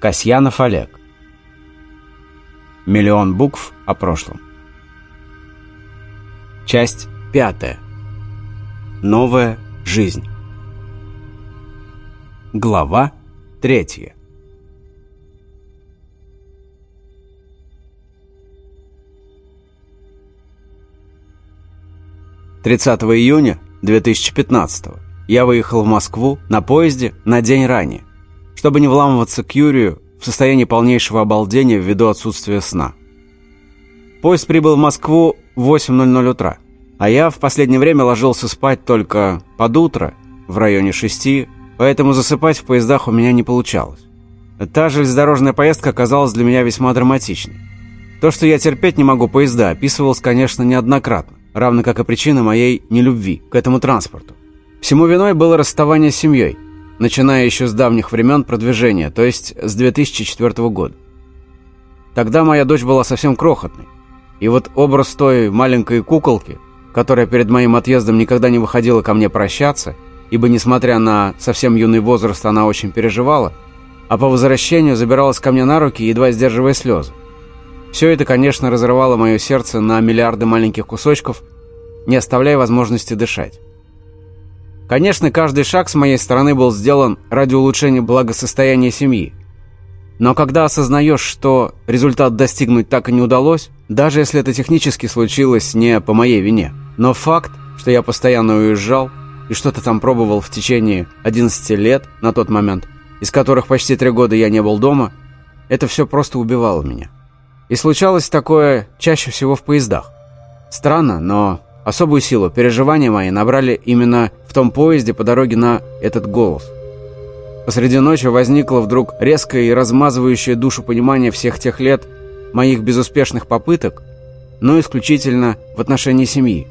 Касьянов Олег. Миллион букв о прошлом. Часть пятая. Новая жизнь. Глава третья. Тридцатого июня 2015 я выехал в Москву на поезде на день ранее чтобы не вламываться к Юрию в состоянии полнейшего обалдения ввиду отсутствия сна. Поезд прибыл в Москву в 8.00 утра, а я в последнее время ложился спать только под утро, в районе 6, поэтому засыпать в поездах у меня не получалось. Та железнодорожная поездка оказалась для меня весьма драматичной. То, что я терпеть не могу поезда, описывалось, конечно, неоднократно, равно как и причина моей нелюбви к этому транспорту. Всему виной было расставание с семьей – начиная еще с давних времен продвижения, то есть с 2004 года. Тогда моя дочь была совсем крохотной. И вот образ той маленькой куколки, которая перед моим отъездом никогда не выходила ко мне прощаться, ибо, несмотря на совсем юный возраст, она очень переживала, а по возвращению забиралась ко мне на руки, едва сдерживая слезы. Все это, конечно, разрывало мое сердце на миллиарды маленьких кусочков, не оставляя возможности дышать. Конечно, каждый шаг с моей стороны был сделан ради улучшения благосостояния семьи. Но когда осознаешь, что результат достигнуть так и не удалось, даже если это технически случилось не по моей вине, но факт, что я постоянно уезжал и что-то там пробовал в течение 11 лет на тот момент, из которых почти три года я не был дома, это все просто убивало меня. И случалось такое чаще всего в поездах. Странно, но Особую силу переживания мои набрали именно в том поезде по дороге на этот голос. Посреди ночи возникло вдруг резкое и размазывающее душу понимание всех тех лет моих безуспешных попыток, но исключительно в отношении семьи.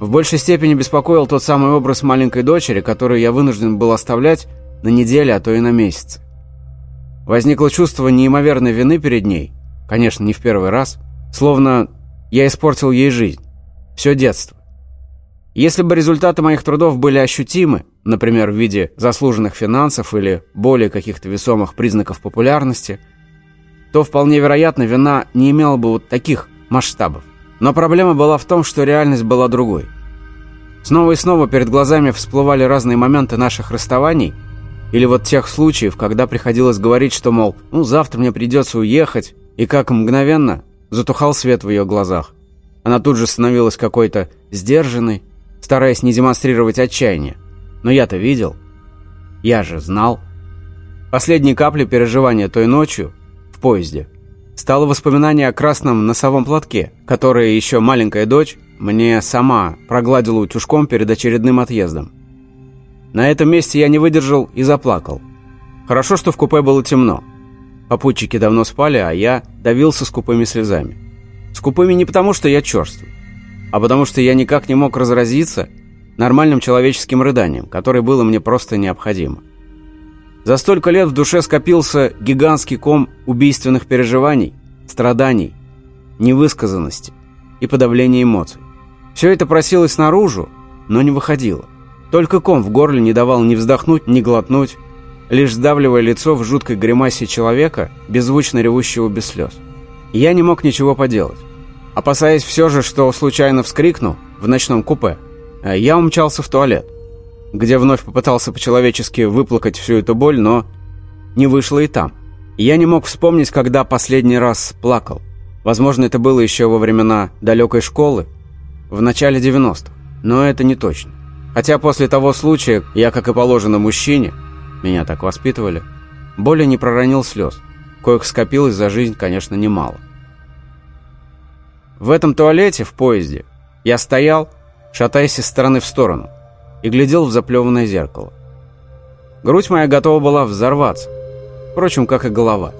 В большей степени беспокоил тот самый образ маленькой дочери, которую я вынужден был оставлять на недели, а то и на месяцы. Возникло чувство неимоверной вины перед ней, конечно, не в первый раз, словно я испортил ей жизнь. Все детство. Если бы результаты моих трудов были ощутимы, например, в виде заслуженных финансов или более каких-то весомых признаков популярности, то вполне вероятно вина не имела бы вот таких масштабов. Но проблема была в том, что реальность была другой. Снова и снова перед глазами всплывали разные моменты наших расставаний, или вот тех случаев, когда приходилось говорить, что, мол, ну завтра мне придется уехать, и как мгновенно затухал свет в ее глазах. Она тут же становилась какой-то сдержанной, стараясь не демонстрировать отчаяния. Но я-то видел. Я же знал. Последней каплей переживания той ночью в поезде стало воспоминание о красном носовом платке, которое еще маленькая дочь мне сама прогладила утюжком перед очередным отъездом. На этом месте я не выдержал и заплакал. Хорошо, что в купе было темно. Попутчики давно спали, а я давился скупыми слезами. Скупыми не потому, что я черствый, а потому что я никак не мог разразиться нормальным человеческим рыданием, которое было мне просто необходимо. За столько лет в душе скопился гигантский ком убийственных переживаний, страданий, невысказанности и подавления эмоций. Все это просилось наружу, но не выходило. Только ком в горле не давал ни вздохнуть, ни глотнуть, лишь сдавливая лицо в жуткой гримасе человека, беззвучно ревущего без слез. Я не мог ничего поделать. Опасаясь все же, что случайно вскрикну в ночном купе, э, я умчался в туалет, где вновь попытался по-человечески выплакать всю эту боль, но не вышло и там. Я не мог вспомнить, когда последний раз плакал. Возможно, это было еще во времена далекой школы, в начале 90-х, но это не точно. Хотя после того случая я, как и положено мужчине, меня так воспитывали, более не проронил слез коих скопилось за жизнь, конечно, немало. В этом туалете в поезде я стоял, шатаясь из стороны в сторону, и глядел в заплеванное зеркало. Грудь моя готова была взорваться, впрочем, как и голова.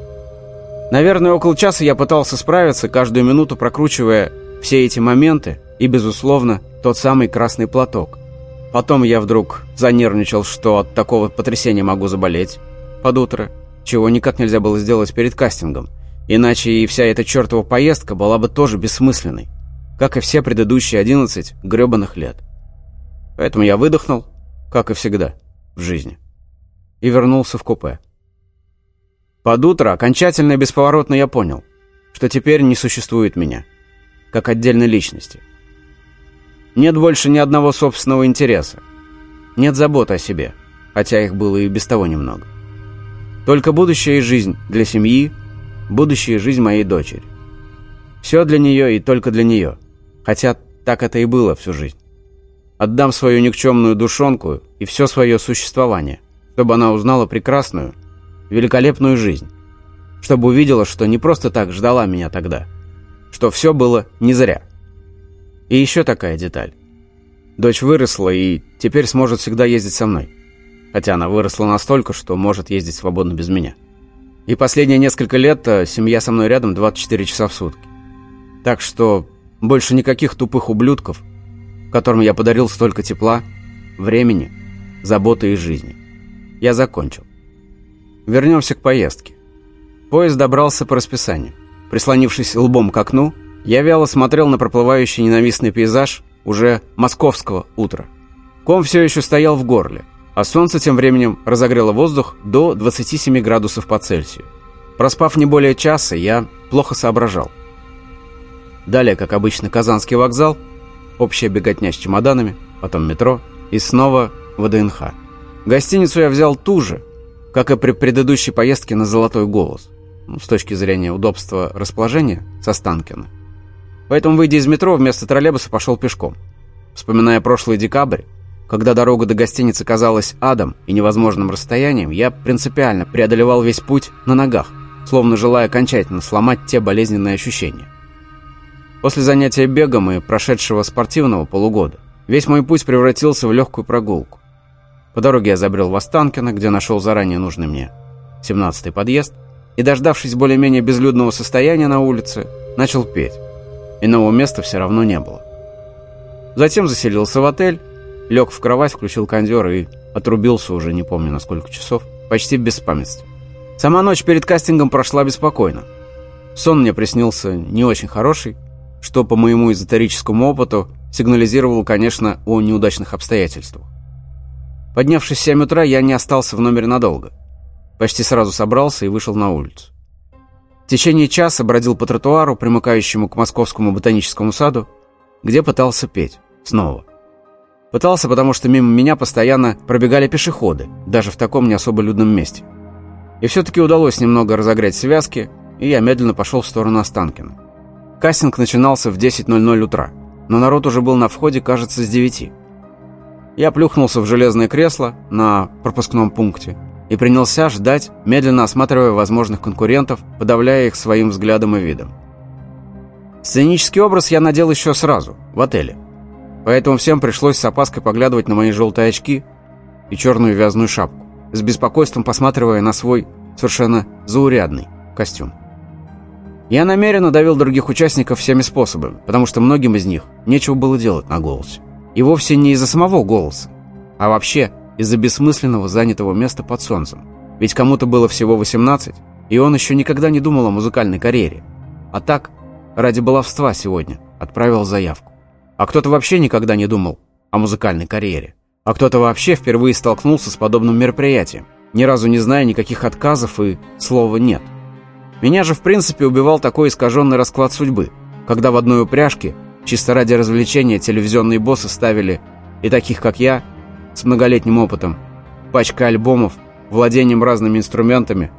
Наверное, около часа я пытался справиться, каждую минуту прокручивая все эти моменты и, безусловно, тот самый красный платок. Потом я вдруг занервничал, что от такого потрясения могу заболеть под утро чего никак нельзя было сделать перед кастингом. Иначе и вся эта чертова поездка была бы тоже бессмысленной, как и все предыдущие 11 гребаных лет. Поэтому я выдохнул, как и всегда, в жизни, и вернулся в купе. Под утро окончательно и бесповоротно я понял, что теперь не существует меня, как отдельной личности. Нет больше ни одного собственного интереса. Нет заботы о себе, хотя их было и без того немного. Только будущая жизнь для семьи, будущая жизнь моей дочери. Все для нее и только для нее, хотя так это и было всю жизнь. Отдам свою никчемную душонку и все свое существование, чтобы она узнала прекрасную, великолепную жизнь. Чтобы увидела, что не просто так ждала меня тогда. Что все было не зря. И еще такая деталь. Дочь выросла и теперь сможет всегда ездить со мной. Хотя она выросла настолько, что может ездить свободно без меня. И последние несколько лет э, семья со мной рядом 24 часа в сутки. Так что больше никаких тупых ублюдков, которым я подарил столько тепла, времени, заботы и жизни. Я закончил. Вернемся к поездке. Поезд добрался по расписанию. Прислонившись лбом к окну, я вяло смотрел на проплывающий ненавистный пейзаж уже московского утра. Ком все еще стоял в горле, а солнце тем временем разогрело воздух до 27 градусов по Цельсию. Проспав не более часа, я плохо соображал. Далее, как обычно, Казанский вокзал – общая беготня с чемоданами, потом метро и снова ВДНХ. Гостиницу я взял ту же, как и при предыдущей поездке на «Золотой голос», ну, с точки зрения удобства расположения со Станкина. Поэтому, выйдя из метро, вместо троллейбуса пошел пешком. Вспоминая прошлый декабрь, когда дорога до гостиницы казалась адом и невозможным расстоянием, я принципиально преодолевал весь путь на ногах, словно желая окончательно сломать те болезненные ощущения. После занятия бегом и прошедшего спортивного полугода весь мой путь превратился в легкую прогулку. По дороге я забрел в Останкино, где нашел заранее нужный мне 17-й подъезд, и, дождавшись более-менее безлюдного состояния на улице, начал петь. Иного места все равно не было. Затем заселился в отель, лег в кровать, включил кондер и отрубился уже не помню на сколько часов, почти в беспамятстве. Сама ночь перед кастингом прошла беспокойно. Сон мне приснился не очень хороший, что по моему эзотерическому опыту сигнализировало, конечно, о неудачных обстоятельствах. Поднявшись в 7 утра, я не остался в номере надолго. Почти сразу собрался и вышел на улицу. В течение часа бродил по тротуару, примыкающему к Московскому ботаническому саду, где пытался петь. Снова. Пытался, потому что мимо меня постоянно пробегали пешеходы, даже в таком не особо людном месте. И все-таки удалось немного разогреть связки, и я медленно пошел в сторону Останкина. Кастинг начинался в 10.00 утра, но народ уже был на входе, кажется, с 9. Я плюхнулся в железное кресло на пропускном пункте и принялся ждать, медленно осматривая возможных конкурентов, подавляя их своим взглядом и видом. Сценический образ я надел еще сразу, в отеле. Поэтому всем пришлось с опаской поглядывать на мои желтые очки и черную вязаную шапку, с беспокойством посматривая на свой совершенно заурядный костюм. Я намеренно давил других участников всеми способами, потому что многим из них нечего было делать на голосе. И вовсе не из-за самого голоса, а вообще из-за бессмысленного занятого места под солнцем. Ведь кому-то было всего 18, и он еще никогда не думал о музыкальной карьере. А так, ради баловства сегодня, отправил заявку. А кто-то вообще никогда не думал о музыкальной карьере. А кто-то вообще впервые столкнулся с подобным мероприятием, ни разу не зная никаких отказов и слова «нет». Меня же в принципе убивал такой искаженный расклад судьбы, когда в одной упряжке, чисто ради развлечения, телевизионные боссы ставили и таких, как я, с многолетним опытом, пачка альбомов, владением разными инструментами,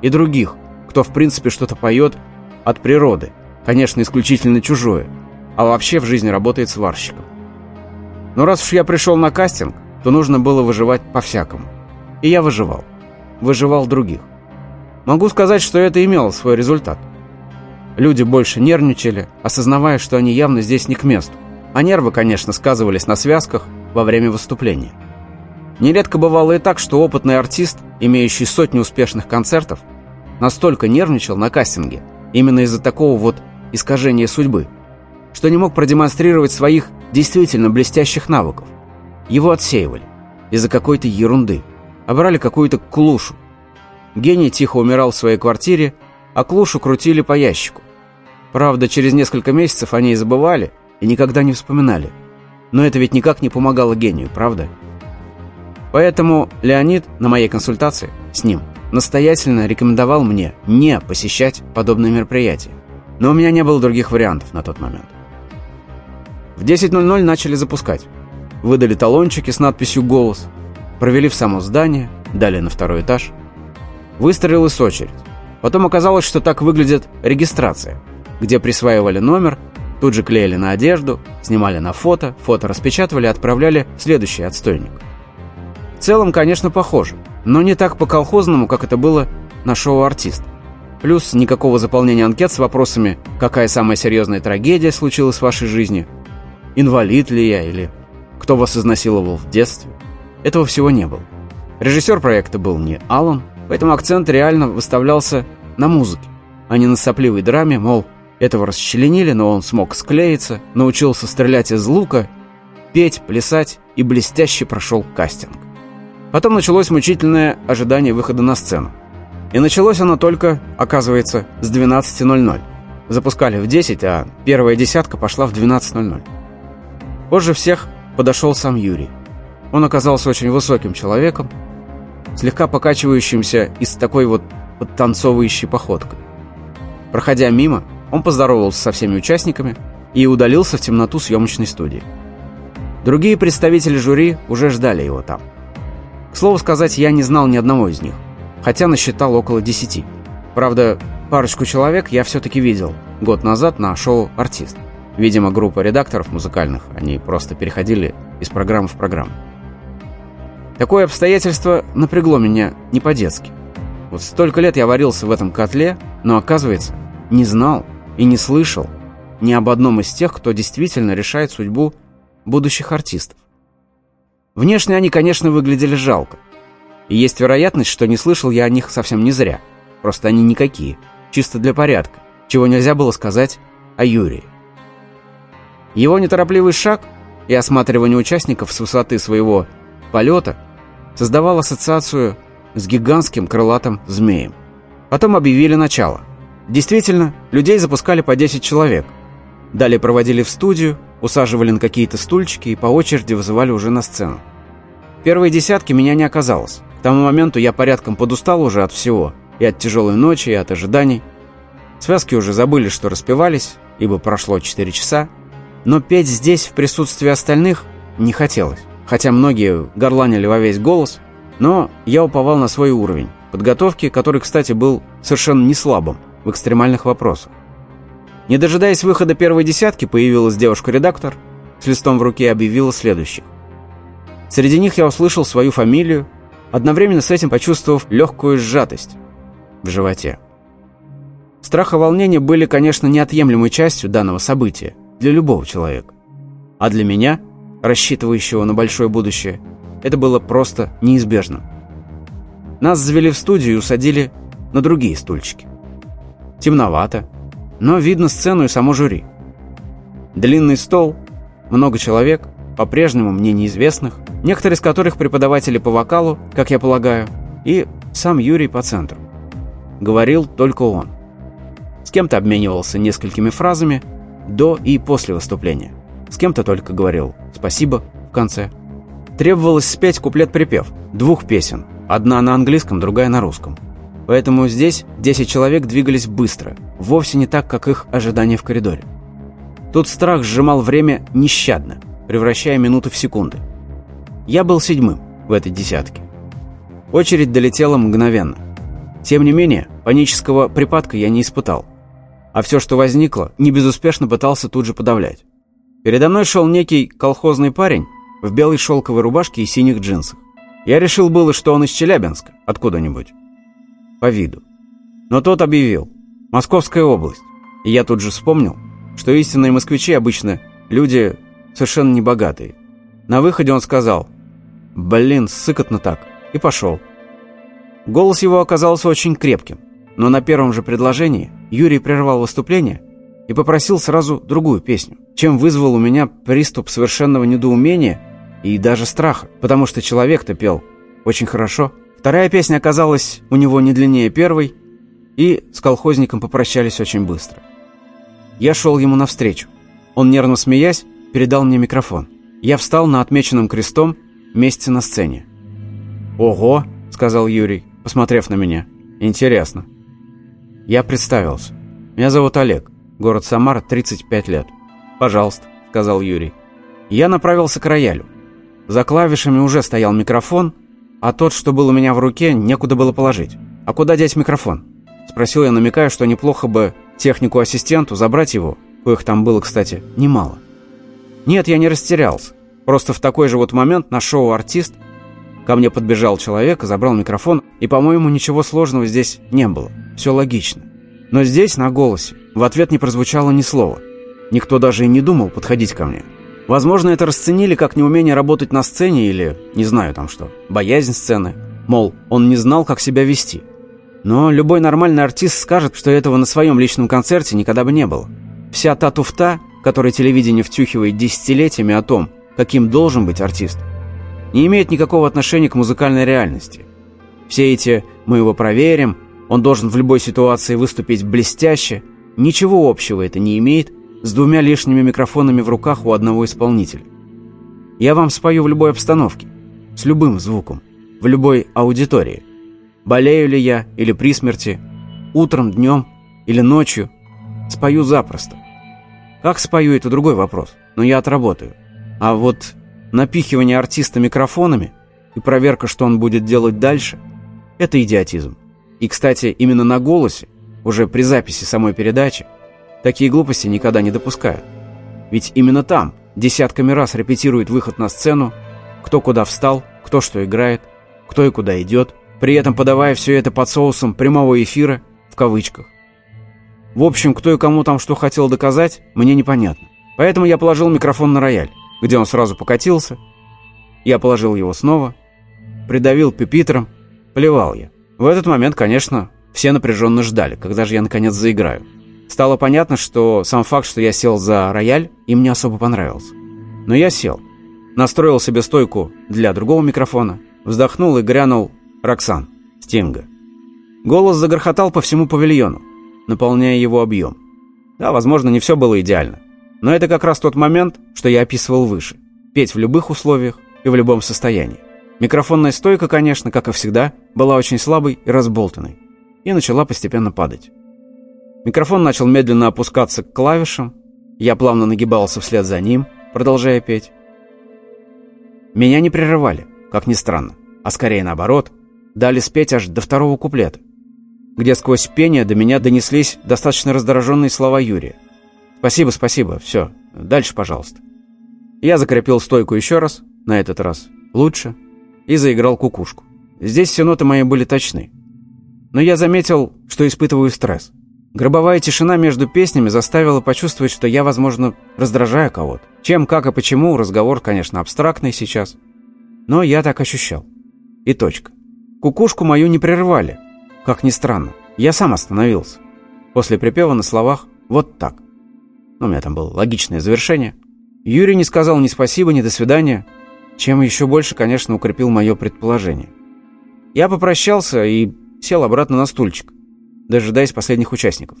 и других, кто в принципе что-то поет от природы, конечно, исключительно чужое, а вообще в жизни работает сварщиком. Но раз уж я пришел на кастинг, то нужно было выживать по-всякому. И я выживал. Выживал других. Могу сказать, что это имело свой результат. Люди больше нервничали, осознавая, что они явно здесь не к месту. А нервы, конечно, сказывались на связках во время выступления. Нередко бывало и так, что опытный артист, имеющий сотни успешных концертов, настолько нервничал на кастинге, именно из-за такого вот искажения судьбы, что не мог продемонстрировать своих действительно блестящих навыков. Его отсеивали из-за какой-то ерунды, а брали какую-то клушу, Гений тихо умирал в своей квартире, а Клушу крутили по ящику. Правда, через несколько месяцев они и забывали, и никогда не вспоминали. Но это ведь никак не помогало гению, правда? Поэтому Леонид на моей консультации с ним настоятельно рекомендовал мне не посещать подобные мероприятия. Но у меня не было других вариантов на тот момент. В 10.00 начали запускать. Выдали талончики с надписью «Голос», провели в само здание, дали на второй этаж. Выстроилась очередь. Потом оказалось, что так выглядит регистрация, где присваивали номер, тут же клеили на одежду, снимали на фото, фото распечатывали отправляли в следующий отстойник. В целом, конечно, похоже, но не так по-колхозному, как это было на шоу «Артист». Плюс никакого заполнения анкет с вопросами «Какая самая серьезная трагедия случилась в вашей жизни?», «Инвалид ли я?» или «Кто вас изнасиловал в детстве?». Этого всего не было. Режиссер проекта был не Алан, поэтому акцент реально выставлялся на музыке, а не на сопливой драме, мол, этого расчленили, но он смог склеиться, научился стрелять из лука, петь, плясать и блестяще прошел кастинг. Потом началось мучительное ожидание выхода на сцену. И началось оно только, оказывается, с 12.00. Запускали в 10, а первая десятка пошла в 12.00. Позже всех подошел сам Юрий. Он оказался очень высоким человеком, слегка покачивающимся и с такой вот подтанцовывающей походкой. Проходя мимо, он поздоровался со всеми участниками и удалился в темноту съемочной студии. Другие представители жюри уже ждали его там. К слову сказать, я не знал ни одного из них, хотя насчитал около десяти. Правда, парочку человек я все-таки видел год назад на шоу «Артист». Видимо, группа редакторов музыкальных, они просто переходили из программы в программу. Такое обстоятельство напрягло меня не по-детски. Вот столько лет я варился в этом котле, но, оказывается, не знал и не слышал ни об одном из тех, кто действительно решает судьбу будущих артистов. Внешне они, конечно, выглядели жалко. И есть вероятность, что не слышал я о них совсем не зря. Просто они никакие, чисто для порядка, чего нельзя было сказать о Юрии. Его неторопливый шаг и осматривание участников с высоты своего полета создавал ассоциацию с гигантским крылатым змеем. Потом объявили начало. Действительно, людей запускали по 10 человек. Далее проводили в студию, усаживали на какие-то стульчики и по очереди вызывали уже на сцену. Первые десятки меня не оказалось. К тому моменту я порядком подустал уже от всего. И от тяжелой ночи, и от ожиданий. Связки уже забыли, что распевались, ибо прошло 4 часа. Но петь здесь в присутствии остальных не хотелось. Хотя многие горланили во весь голос, но я уповал на свой уровень подготовки, который, кстати, был совершенно не слабым в экстремальных вопросах. Не дожидаясь выхода первой десятки, появилась девушка-редактор, с листом в руке объявила следующих. Среди них я услышал свою фамилию, одновременно с этим почувствовав легкую сжатость в животе. Страх и волнение были, конечно, неотъемлемой частью данного события для любого человека. А для меня, рассчитывающего на большое будущее, это было просто неизбежно. Нас завели в студию и усадили на другие стульчики. Темновато, но видно сцену и само жюри. Длинный стол, много человек, по-прежнему мне неизвестных, некоторые из которых преподаватели по вокалу, как я полагаю, и сам Юрий по центру. Говорил только он. С кем-то обменивался несколькими фразами до и после выступления. С кем-то только говорил «спасибо» в конце. Требовалось спеть куплет-припев двух песен, одна на английском, другая на русском. Поэтому здесь 10 человек двигались быстро, вовсе не так, как их ожидания в коридоре. Тут страх сжимал время нещадно, превращая минуты в секунды. Я был седьмым в этой десятке. Очередь долетела мгновенно. Тем не менее, панического припадка я не испытал. А все, что возникло, не безуспешно пытался тут же подавлять. Передо мной шел некий колхозный парень в белой шелковой рубашке и синих джинсах. Я решил было, что он из Челябинска, откуда-нибудь по виду. Но тот объявил «Московская область». И я тут же вспомнил, что истинные москвичи обычно люди совершенно небогатые. На выходе он сказал «Блин, сыкотно так», и пошел. Голос его оказался очень крепким, но на первом же предложении Юрий прервал выступление и попросил сразу другую песню, чем вызвал у меня приступ совершенного недоумения и даже страха, потому что человек-то пел очень хорошо. Вторая песня оказалась у него не длиннее первой, и с колхозником попрощались очень быстро. Я шел ему навстречу. Он, нервно смеясь, передал мне микрофон. Я встал на отмеченном крестом месте на сцене. «Ого!» — сказал Юрий. посмотрев на меня. «Интересно». Я представился. «Меня зовут Олег. Город Самара, 35 лет». «Пожалуйста», — сказал Юрий. Я направился к роялю. За клавишами уже стоял микрофон, а тот, что был у меня в руке, некуда было положить. «А куда деть микрофон?» Спросил я, намекая, что неплохо бы технику-ассистенту забрать его, коих там было, кстати, немало. Нет, я не растерялся. Просто в такой же вот момент на шоу «Артист» ко мне подбежал человек забрал микрофон, и, по-моему, ничего сложного здесь не было. Все логично. Но здесь, на голосе, в ответ не прозвучало ни слова. Никто даже и не думал подходить ко мне. Возможно, это расценили как неумение работать на сцене или, не знаю там что, боязнь сцены. Мол, он не знал, как себя вести. Но любой нормальный артист скажет, что этого на своем личном концерте никогда бы не было. Вся та туфта, которой телевидение втюхивает десятилетиями о том, каким должен быть артист, не имеет никакого отношения к музыкальной реальности. Все эти «мы его проверим», «он должен в любой ситуации выступить блестяще», ничего общего это не имеет с двумя лишними микрофонами в руках у одного исполнителя. Я вам спою в любой обстановке, с любым звуком, в любой аудитории. Болею ли я или при смерти, утром, днем или ночью, спою запросто. Как спою, это другой вопрос, но я отработаю. А вот напихивание артиста микрофонами и проверка, что он будет делать дальше, это идиотизм. И, кстати, именно на голосе, уже при записи самой передачи, такие глупости никогда не допускают. Ведь именно там десятками раз репетирует выход на сцену, кто куда встал, кто что играет, кто и куда идет, при этом подавая все это под соусом прямого эфира в кавычках. В общем, кто и кому там что хотел доказать, мне непонятно. Поэтому я положил микрофон на рояль, где он сразу покатился. Я положил его снова, придавил пюпитром, плевал я. В этот момент, конечно, все напряженно ждали, когда же я наконец заиграю. Стало понятно, что сам факт, что я сел за рояль, им не особо понравился. Но я сел. Настроил себе стойку для другого микрофона, вздохнул и грянул «Роксан» Стинга. Голос загрохотал по всему павильону наполняя его объем. Да, возможно, не все было идеально. Но это как раз тот момент, что я описывал выше. Петь в любых условиях и в любом состоянии. Микрофонная стойка, конечно, как и всегда, была очень слабой и разболтанной. И начала постепенно падать. Микрофон начал медленно опускаться к клавишам. Я плавно нагибался вслед за ним, продолжая петь. Меня не прерывали, как ни странно, а скорее наоборот, дали спеть аж до второго куплета где сквозь пение до меня донеслись достаточно раздраженные слова Юрия. «Спасибо, спасибо, все, дальше, пожалуйста». Я закрепил стойку еще раз, на этот раз лучше, и заиграл кукушку. Здесь все ноты мои были точны. Но я заметил, что испытываю стресс. Гробовая тишина между песнями заставила почувствовать, что я, возможно, раздражаю кого-то. Чем, как и почему, разговор, конечно, абстрактный сейчас. Но я так ощущал. И точка. Кукушку мою не прервали, как ни странно, я сам остановился. После припева на словах «вот так». Ну, у меня там было логичное завершение. Юрий не сказал ни спасибо, ни до свидания, чем еще больше, конечно, укрепил мое предположение. Я попрощался и сел обратно на стульчик, дожидаясь последних участников.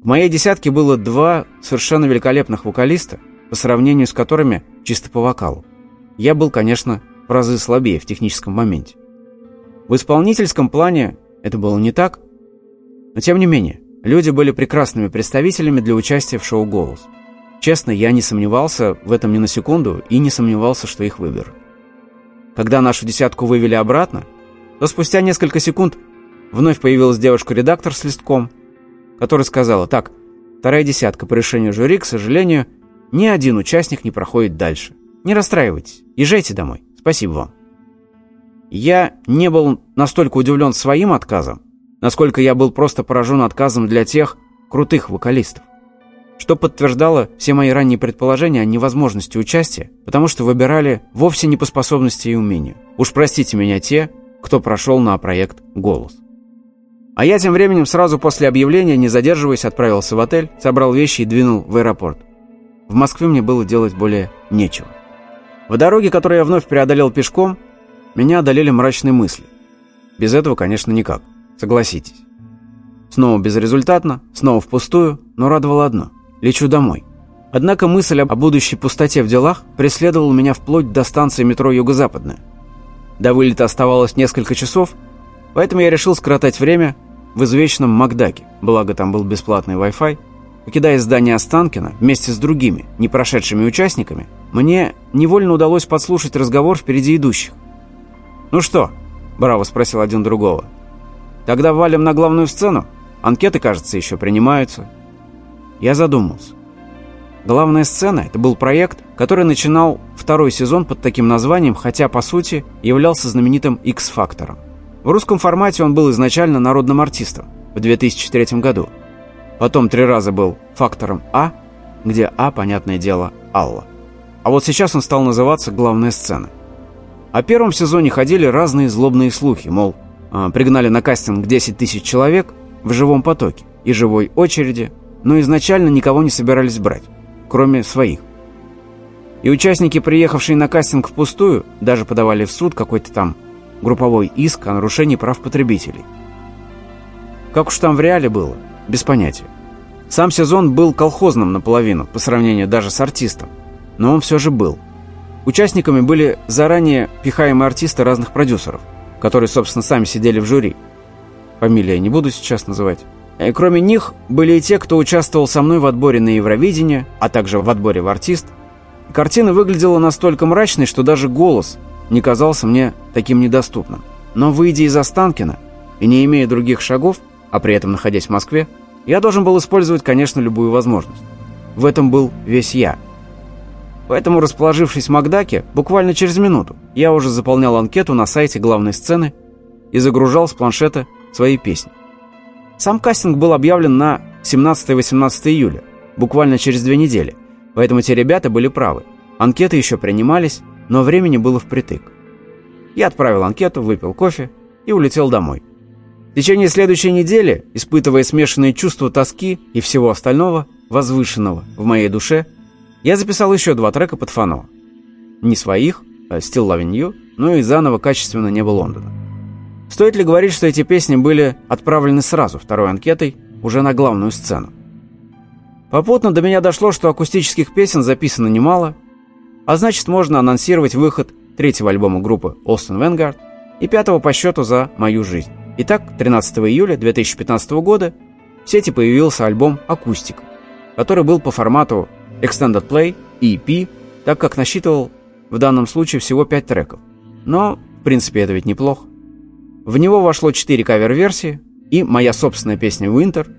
В моей десятке было два совершенно великолепных вокалиста, по сравнению с которыми чисто по вокалу. Я был, конечно, в разы слабее в техническом моменте. В исполнительском плане это было не так. Но тем не менее, люди были прекрасными представителями для участия в шоу «Голос». Честно, я не сомневался в этом ни на секунду и не сомневался, что их выберут. Когда нашу десятку вывели обратно, то спустя несколько секунд вновь появилась девушка-редактор с листком, которая сказала, так, вторая десятка по решению жюри, к сожалению, ни один участник не проходит дальше. Не расстраивайтесь, езжайте домой. Спасибо вам. Я не был настолько удивлен своим отказом, насколько я был просто поражен отказом для тех крутых вокалистов. Что подтверждало все мои ранние предположения о невозможности участия, потому что выбирали вовсе не по способности и умению. Уж простите меня те, кто прошел на проект «Голос». А я тем временем сразу после объявления, не задерживаясь, отправился в отель, собрал вещи и двинул в аэропорт. В Москве мне было делать более нечего. В дороге, которую я вновь преодолел пешком, меня одолели мрачные мысли. Без этого, конечно, никак. Согласитесь. Снова безрезультатно, снова впустую, но радовало одно. Лечу домой. Однако мысль о будущей пустоте в делах преследовала меня вплоть до станции метро «Юго-Западная». До вылета оставалось несколько часов, Поэтому я решил скоротать время в извечном Макдаке, благо там был бесплатный Wi-Fi. Покидая здание Останкина вместе с другими, не прошедшими участниками, мне невольно удалось подслушать разговор впереди идущих. «Ну что?» – Браво спросил один другого. «Тогда валим на главную сцену? Анкеты, кажется, еще принимаются». Я задумался. Главная сцена – это был проект, который начинал второй сезон под таким названием, хотя, по сути, являлся знаменитым X-фактором. В русском формате он был изначально народным артистом в 2003 году. Потом три раза был фактором А, где А, понятное дело, Алла. А вот сейчас он стал называться «Главная сцена». О первом сезоне ходили разные злобные слухи, мол, пригнали на кастинг 10 тысяч человек в живом потоке и живой очереди, но изначально никого не собирались брать кроме своих. И участники, приехавшие на кастинг впустую, даже подавали в суд какой-то там групповой иск о нарушении прав потребителей. Как уж там в реале было, без понятия. Сам сезон был колхозным наполовину, по сравнению даже с артистом, но он все же был. Участниками были заранее пихаемые артисты разных продюсеров, которые, собственно, сами сидели в жюри. Фамилии я не буду сейчас называть. И э, кроме них были и те, кто участвовал со мной в отборе на Евровидение, а также в отборе в артист. картина выглядела настолько мрачной, что даже голос не казался мне таким недоступным. Но выйдя из Останкина и не имея других шагов, а при этом находясь в Москве, я должен был использовать, конечно, любую возможность. В этом был весь я. Поэтому, расположившись в Макдаке, буквально через минуту, я уже заполнял анкету на сайте главной сцены и загружал с планшета свои песни. Сам кастинг был объявлен на 17-18 июля, буквально через две недели, поэтому те ребята были правы. Анкеты еще принимались, но времени было впритык. Я отправил анкету, выпил кофе и улетел домой. В течение следующей недели, испытывая смешанные чувства тоски и всего остального, возвышенного в моей душе, я записал еще два трека под фано. Не своих, а Still Loving You, но и заново качественно «Небо Лондона». Стоит ли говорить, что эти песни были отправлены сразу второй анкетой, уже на главную сцену? Попутно до меня дошло, что акустических песен записано немало, а значит можно анонсировать выход третьего альбома группы Austin Vanguard и пятого по счету за мою жизнь. Итак, 13 июля 2015 года в сети появился альбом «Акустик», который был по формату Extended Play и EP, так как насчитывал в данном случае всего 5 треков. Но, в принципе, это ведь неплохо. В него вошло четыре кавер-версии и моя собственная песня «Winter»,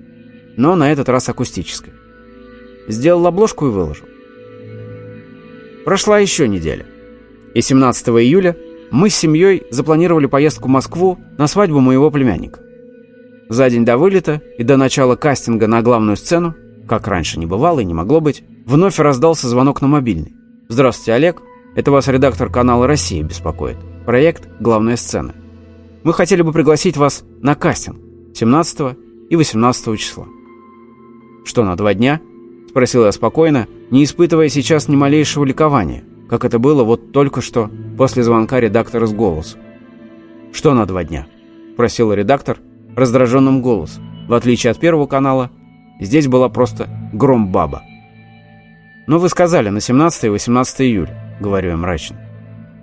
но на этот раз акустическая. Сделал обложку и выложил. Прошла еще неделя. И 17 июля мы с семьей запланировали поездку в Москву на свадьбу моего племянника. За день до вылета и до начала кастинга на главную сцену, как раньше не бывало и не могло быть, вновь раздался звонок на мобильный. «Здравствуйте, Олег. Это вас редактор канала «Россия» беспокоит. Проект «Главная сцена». Мы хотели бы пригласить вас на кастинг 17 и 18 числа. Что, на два дня? Спросил я спокойно, не испытывая сейчас ни малейшего ликования, как это было вот только что после звонка редактора с голосом. Что на два дня? Спросил редактор раздраженным голосом. В отличие от первого канала, здесь была просто гром-баба. «Ну, вы сказали, на 17 и 18 июля», — говорю я мрачно.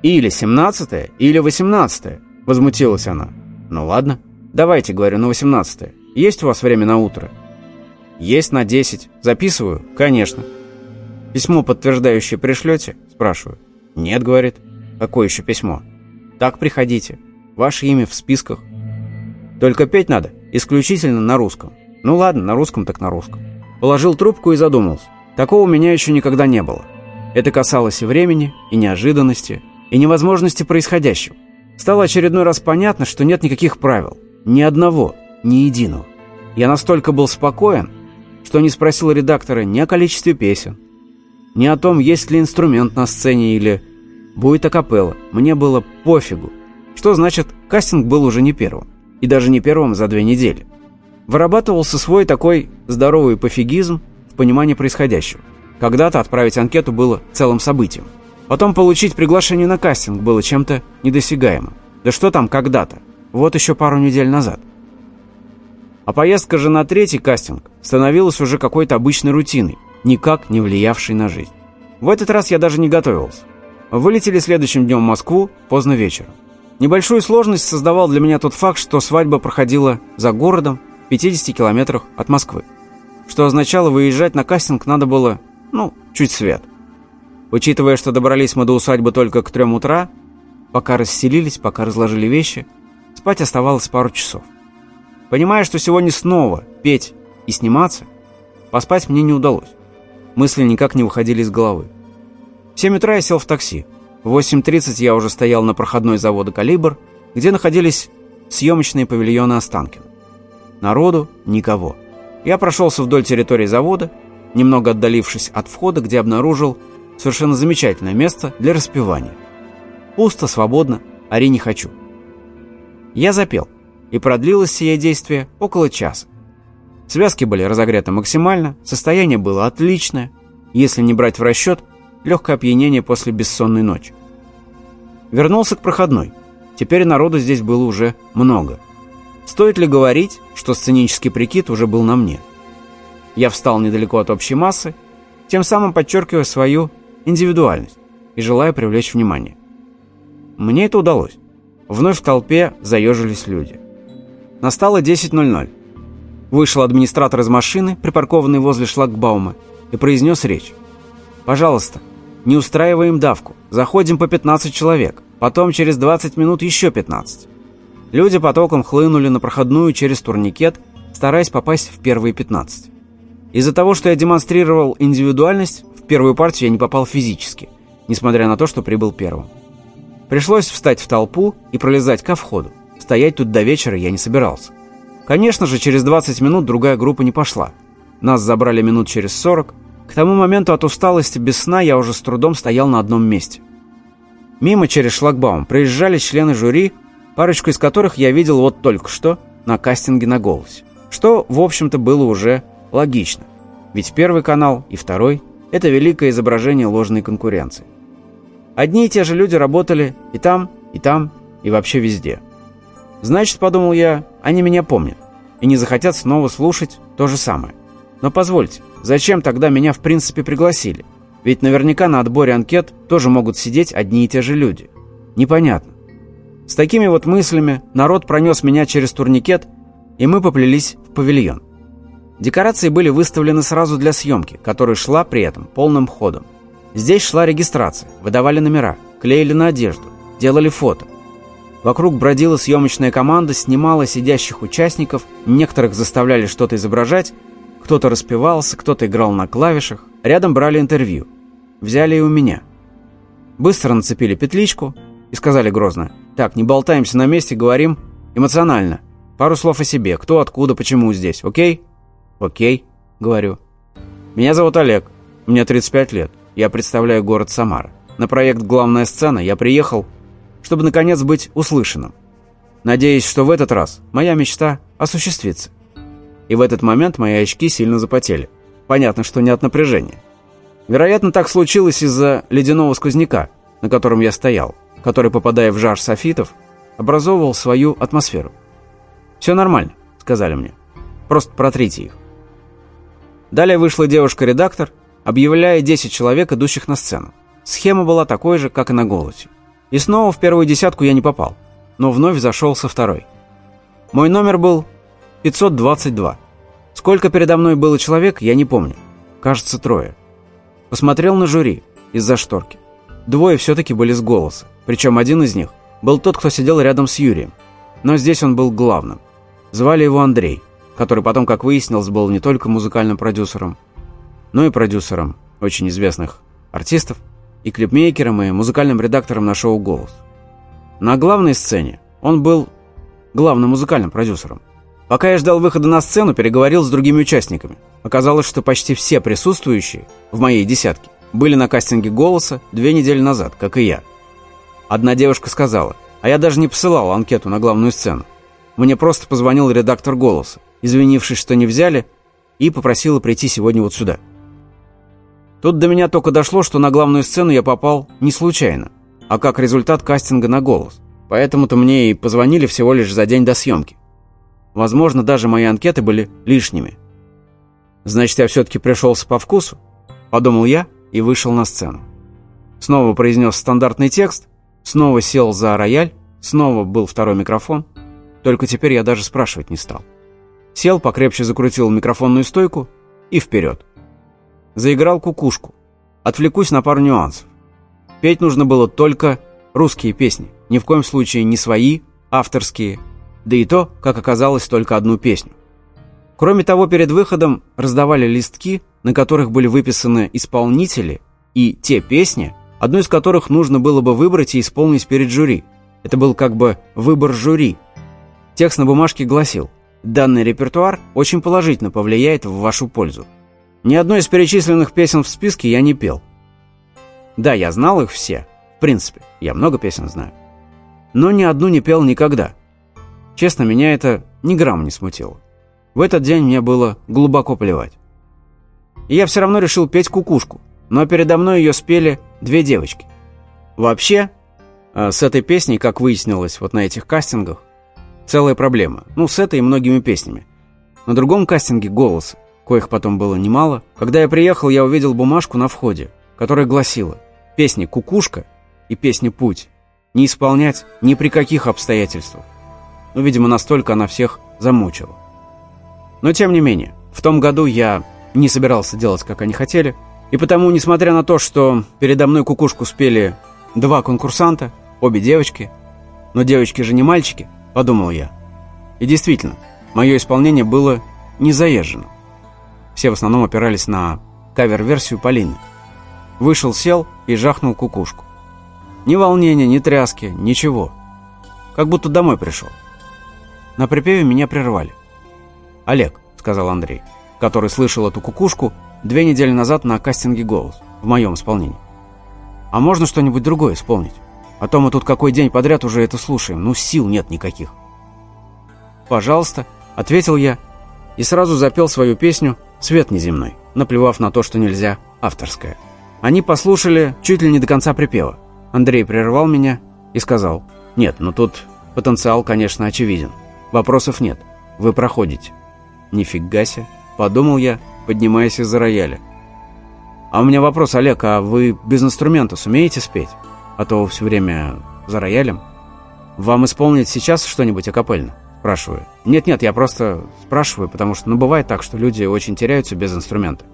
«Или 17 или 18 Возмутилась она. «Ну ладно. Давайте, говорю, на 18 Есть у вас время на утро?» «Есть на 10. Записываю?» «Конечно». «Письмо подтверждающее пришлете?» Спрашиваю. «Нет», говорит. «Какое еще письмо?» «Так приходите. Ваше имя в списках». «Только петь надо исключительно на русском». «Ну ладно, на русском так на русском». Положил трубку и задумался. Такого у меня еще никогда не было. Это касалось и времени, и неожиданности, и невозможности происходящего. Стало очередной раз понятно, что нет никаких правил. Ни одного, ни единого. Я настолько был спокоен, что не спросил редактора ни о количестве песен, ни о том, есть ли инструмент на сцене или будет акапелла. Мне было пофигу. Что значит, кастинг был уже не первым. И даже не первым за две недели. Вырабатывался свой такой здоровый пофигизм в понимании происходящего. Когда-то отправить анкету было целым событием. Потом получить приглашение на кастинг было чем-то недосягаемым. Да что там когда-то? Вот еще пару недель назад. А поездка же на третий кастинг становилась уже какой-то обычной рутиной, никак не влиявшей на жизнь. В этот раз я даже не готовился. Вылетели следующим днем в Москву поздно вечером. Небольшую сложность создавал для меня тот факт, что свадьба проходила за городом, в 50 километрах от Москвы. Что означало, выезжать на кастинг надо было, ну, чуть свет. Учитывая, что добрались мы до усадьбы только к трем утра, пока расселились, пока разложили вещи, спать оставалось пару часов. Понимая, что сегодня снова петь и сниматься, поспать мне не удалось. Мысли никак не выходили из головы. В 7 утра я сел в такси. В 8.30 я уже стоял на проходной завода «Калибр», где находились съемочные павильоны Останкина. Народу никого. Я прошелся вдоль территории завода, немного отдалившись от входа, где обнаружил совершенно замечательное место для распевания. Пусто, свободно, ари не хочу. Я запел, и продлилось сие действие около часа. Связки были разогреты максимально, состояние было отличное, если не брать в расчет легкое опьянение после бессонной ночи. Вернулся к проходной. Теперь народу здесь было уже много. Стоит ли говорить, что сценический прикид уже был на мне? Я встал недалеко от общей массы, тем самым подчеркивая свою индивидуальность и желая привлечь внимание. Мне это удалось. Вновь в толпе заежились люди. Настало 10.00. Вышел администратор из машины, припаркованный возле шлагбаума, и произнес речь. «Пожалуйста, не устраиваем давку. Заходим по 15 человек. Потом через 20 минут еще 15». Люди потоком хлынули на проходную через турникет, стараясь попасть в первые 15. Из-за того, что я демонстрировал индивидуальность, в первую партию я не попал физически, несмотря на то, что прибыл первым. Пришлось встать в толпу и пролезать ко входу. Стоять тут до вечера я не собирался. Конечно же, через 20 минут другая группа не пошла. Нас забрали минут через 40. К тому моменту от усталости без сна я уже с трудом стоял на одном месте. Мимо через шлагбаум проезжали члены жюри, парочку из которых я видел вот только что на кастинге на голосе. Что, в общем-то, было уже логично. Ведь первый канал и второй – это великое изображение ложной конкуренции. Одни и те же люди работали и там, и там, и вообще везде – Значит, подумал я, они меня помнят и не захотят снова слушать то же самое. Но позвольте, зачем тогда меня в принципе пригласили? Ведь наверняка на отборе анкет тоже могут сидеть одни и те же люди. Непонятно. С такими вот мыслями народ пронес меня через турникет, и мы поплелись в павильон. Декорации были выставлены сразу для съемки, которая шла при этом полным ходом. Здесь шла регистрация, выдавали номера, клеили на одежду, делали фото. Вокруг бродила съемочная команда, снимала сидящих участников, некоторых заставляли что-то изображать, кто-то распевался, кто-то играл на клавишах. Рядом брали интервью. Взяли и у меня. Быстро нацепили петличку и сказали грозно. «Так, не болтаемся на месте, говорим эмоционально. Пару слов о себе. Кто, откуда, почему здесь, окей?» «Окей», — говорю. «Меня зовут Олег. Мне 35 лет. Я представляю город Самара. На проект «Главная сцена» я приехал чтобы, наконец, быть услышанным. Надеюсь, что в этот раз моя мечта осуществится. И в этот момент мои очки сильно запотели. Понятно, что не от напряжения. Вероятно, так случилось из-за ледяного сквозняка, на котором я стоял, который, попадая в жар софитов, образовывал свою атмосферу. «Все нормально», — сказали мне. «Просто протрите их». Далее вышла девушка-редактор, объявляя 10 человек, идущих на сцену. Схема была такой же, как и на голосе. И снова в первую десятку я не попал, но вновь зашел со второй. Мой номер был 522. Сколько передо мной было человек, я не помню. Кажется, трое. Посмотрел на жюри из-за шторки. Двое все-таки были с голоса. Причем один из них был тот, кто сидел рядом с Юрием. Но здесь он был главным. Звали его Андрей, который потом, как выяснилось, был не только музыкальным продюсером, но и продюсером очень известных артистов, и клипмейкером, и музыкальным редактором на шоу «Голос». На главной сцене он был главным музыкальным продюсером. Пока я ждал выхода на сцену, переговорил с другими участниками. Оказалось, что почти все присутствующие в моей десятке были на кастинге «Голоса» две недели назад, как и я. Одна девушка сказала, а я даже не посылал анкету на главную сцену. Мне просто позвонил редактор «Голоса», извинившись, что не взяли, и попросила прийти сегодня вот сюда. Тут до меня только дошло, что на главную сцену я попал не случайно, а как результат кастинга на голос. Поэтому-то мне и позвонили всего лишь за день до съемки. Возможно, даже мои анкеты были лишними. Значит, я все-таки пришелся по вкусу, подумал я и вышел на сцену. Снова произнес стандартный текст, снова сел за рояль, снова был второй микрофон, только теперь я даже спрашивать не стал. Сел, покрепче закрутил микрофонную стойку и вперед. Заиграл кукушку. Отвлекусь на пару нюансов. Петь нужно было только русские песни, ни в коем случае не свои, авторские, да и то, как оказалось, только одну песню. Кроме того, перед выходом раздавали листки, на которых были выписаны исполнители и те песни, одну из которых нужно было бы выбрать и исполнить перед жюри. Это был как бы выбор жюри. Текст на бумажке гласил «Данный репертуар очень положительно повлияет в вашу пользу». Ни одной из перечисленных песен в списке я не пел. Да, я знал их все. В принципе, я много песен знаю. Но ни одну не пел никогда. Честно, меня это ни грамма не смутило. В этот день мне было глубоко плевать. И я все равно решил петь кукушку, но передо мной ее спели две девочки. Вообще, а, с этой песней, как выяснилось вот на этих кастингах, целая проблема. Ну, с этой и многими песнями. На другом кастинге «Голос», коих потом было немало, когда я приехал, я увидел бумажку на входе, которая гласила «Песни «Кукушка» и песни «Путь» не исполнять ни при каких обстоятельствах». Ну, видимо, настолько она всех замучила. Но, тем не менее, в том году я не собирался делать, как они хотели, и потому, несмотря на то, что передо мной кукушку спели два конкурсанта, обе девочки, но девочки же не мальчики, подумал я. И действительно, мое исполнение было не заезжено. Все в основном опирались на кавер-версию Полины. Вышел, сел и жахнул кукушку. Ни волнения, ни тряски, ничего. Как будто домой пришел. На припеве меня прервали. «Олег», — сказал Андрей, который слышал эту кукушку две недели назад на кастинге «Голос» в моем исполнении. «А можно что-нибудь другое исполнить? А то мы тут какой день подряд уже это слушаем, ну сил нет никаких». «Пожалуйста», — ответил я и сразу запел свою песню «Свет неземной», наплевав на то, что нельзя авторская. Они послушали чуть ли не до конца припева. Андрей прервал меня и сказал, «Нет, ну тут потенциал, конечно, очевиден. Вопросов нет. Вы проходите». «Нифига себе», — подумал я, поднимаясь из-за рояля. «А у меня вопрос, Олег, а вы без инструмента сумеете спеть? А то все время за роялем. Вам исполнить сейчас что-нибудь акапельно?» Спрашиваю. «Нет-нет, я просто спрашиваю, потому что, ну, бывает так, что люди очень теряются без инструмента».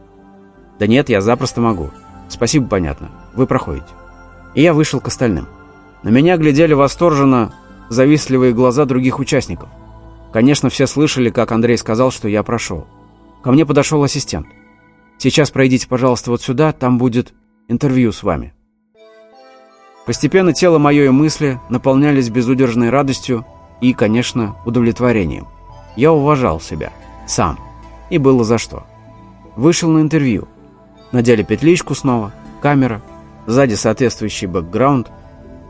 «Да нет, я запросто могу. Спасибо, понятно. Вы проходите». И я вышел к остальным. На меня глядели восторженно завистливые глаза других участников. Конечно, все слышали, как Андрей сказал, что я прошел. Ко мне подошел ассистент. «Сейчас пройдите, пожалуйста, вот сюда, там будет интервью с вами». Постепенно тело мое и мысли наполнялись безудержной радостью и, конечно, удовлетворением. Я уважал себя. Сам. И было за что. Вышел на интервью. Надели петличку снова, камера, сзади соответствующий бэкграунд.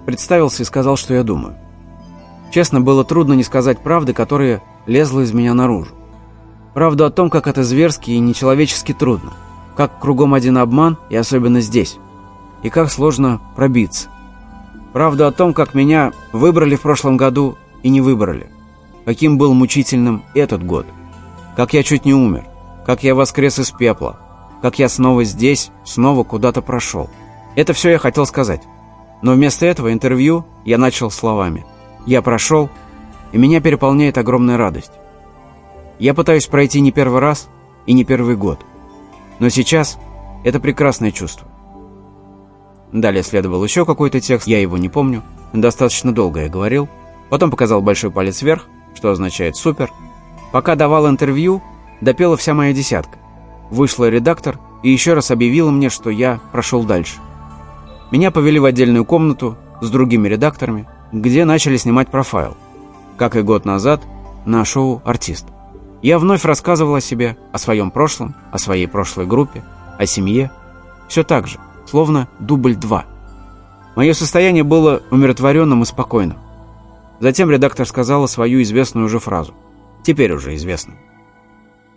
Представился и сказал, что я думаю. Честно, было трудно не сказать правды, которая лезла из меня наружу. Правду о том, как это зверски и нечеловечески трудно. Как кругом один обман, и особенно здесь. И как сложно пробиться. Правду о том, как меня выбрали в прошлом году и не выбрали. Каким был мучительным этот год. Как я чуть не умер. Как я воскрес из пепла. Как я снова здесь, снова куда-то прошел. Это все я хотел сказать. Но вместо этого интервью я начал словами – я прошел, и меня переполняет огромная радость. Я пытаюсь пройти не первый раз и не первый год. Но сейчас это прекрасное чувство. Далее следовал еще какой-то текст, я его не помню. Достаточно долго я говорил. Потом показал большой палец вверх, что означает «супер». Пока давал интервью, допела вся моя десятка. Вышла редактор и еще раз объявила мне, что я прошел дальше. Меня повели в отдельную комнату с другими редакторами, где начали снимать профайл. Как и год назад, на шоу «Артист». Я вновь рассказывал о себе, о своем прошлом, о своей прошлой группе, о семье. Все так же, словно дубль 2. Мое состояние было умиротворенным и спокойным. Затем редактор сказала свою известную уже фразу. Теперь уже известную.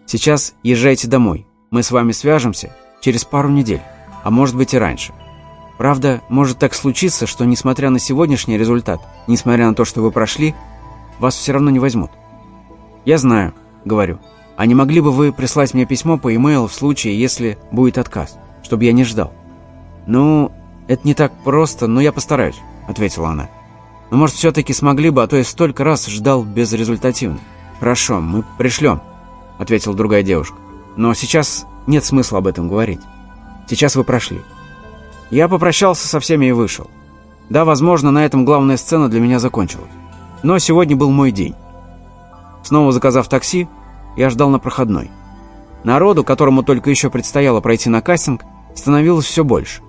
«Сейчас езжайте домой. Мы с вами свяжемся через пару недель, а может быть и раньше. Правда, может так случиться, что несмотря на сегодняшний результат, несмотря на то, что вы прошли, вас все равно не возьмут. Я знаю, говорю. А не могли бы вы прислать мне письмо по e-mail в случае, если будет отказ, чтобы я не ждал? Ну, это не так просто, но я постараюсь, ответила она. Но, может, все-таки смогли бы, а то я столько раз ждал безрезультативно. «Хорошо, мы пришлем», — ответила другая девушка. «Но сейчас нет смысла об этом говорить. Сейчас вы прошли». Я попрощался со всеми и вышел. Да, возможно, на этом главная сцена для меня закончилась. Но сегодня был мой день. Снова заказав такси, я ждал на проходной. Народу, которому только еще предстояло пройти на кастинг, становилось все больше.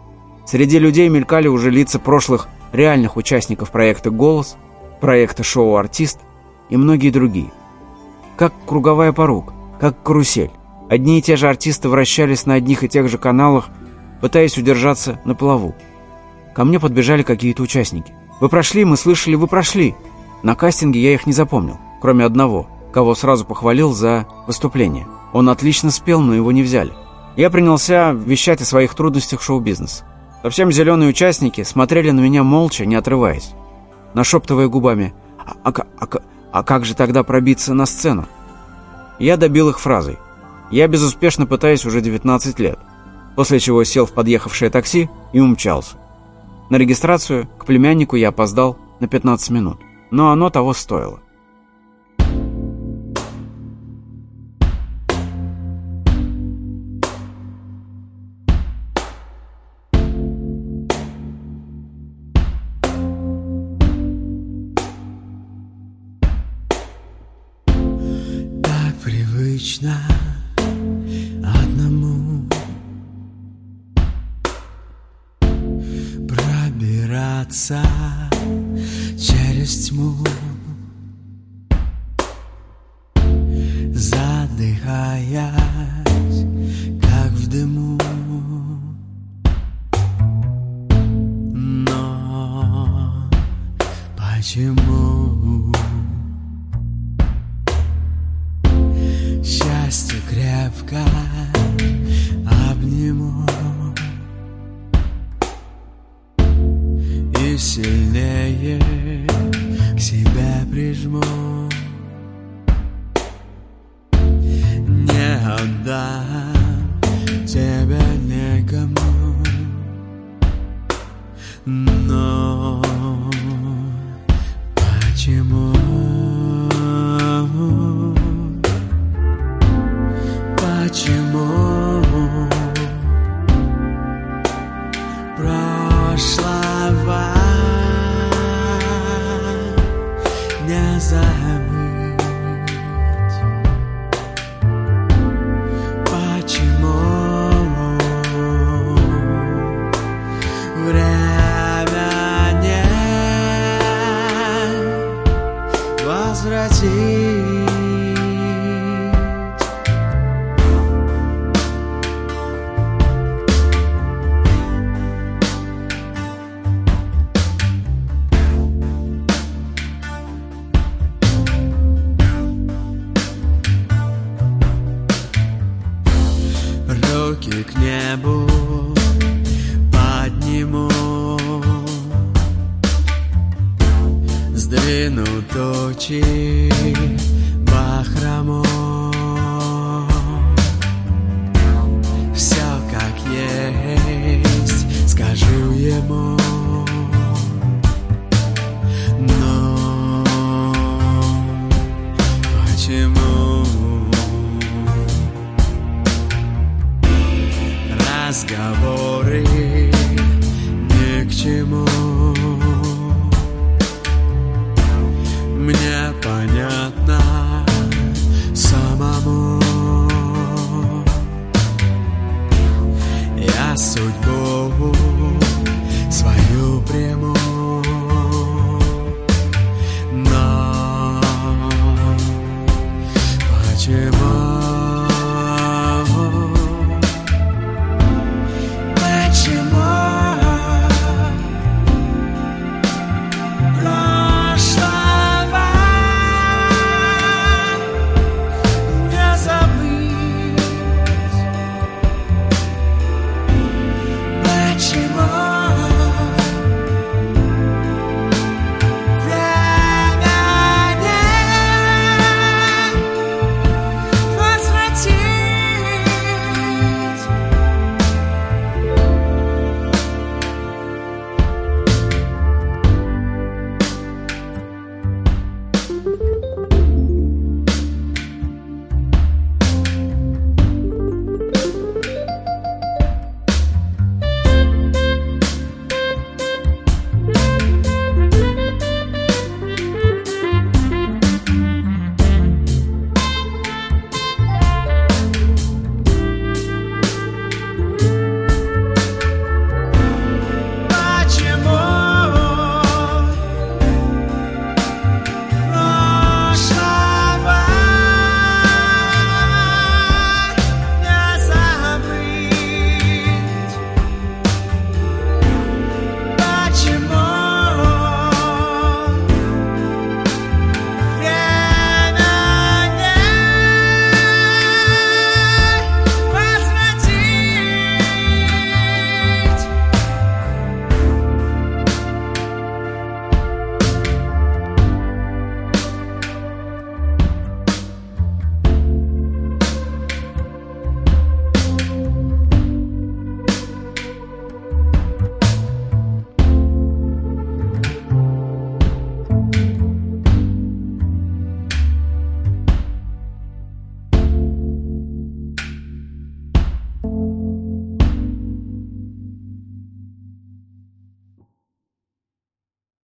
Среди людей мелькали уже лица прошлых реальных участников проекта «Голос», проекта «Шоу Артист» и многие другие. Как круговая порука, как карусель. Одни и те же артисты вращались на одних и тех же каналах, пытаясь удержаться на плаву. Ко мне подбежали какие-то участники. «Вы прошли, мы слышали, вы прошли!» На кастинге я их не запомнил, кроме одного, кого сразу похвалил за выступление. Он отлично спел, но его не взяли. Я принялся вещать о своих трудностях шоу-бизнеса. Совсем зеленые участники смотрели на меня молча, не отрываясь, нашептывая губами «А, а, а, а как же тогда пробиться на сцену?» Я добил их фразой «Я безуспешно пытаюсь уже 19 лет», после чего сел в подъехавшее такси и умчался. На регистрацию к племяннику я опоздал на 15 минут, но оно того стоило. pensar. Почему прошлого разговоры ни к чему.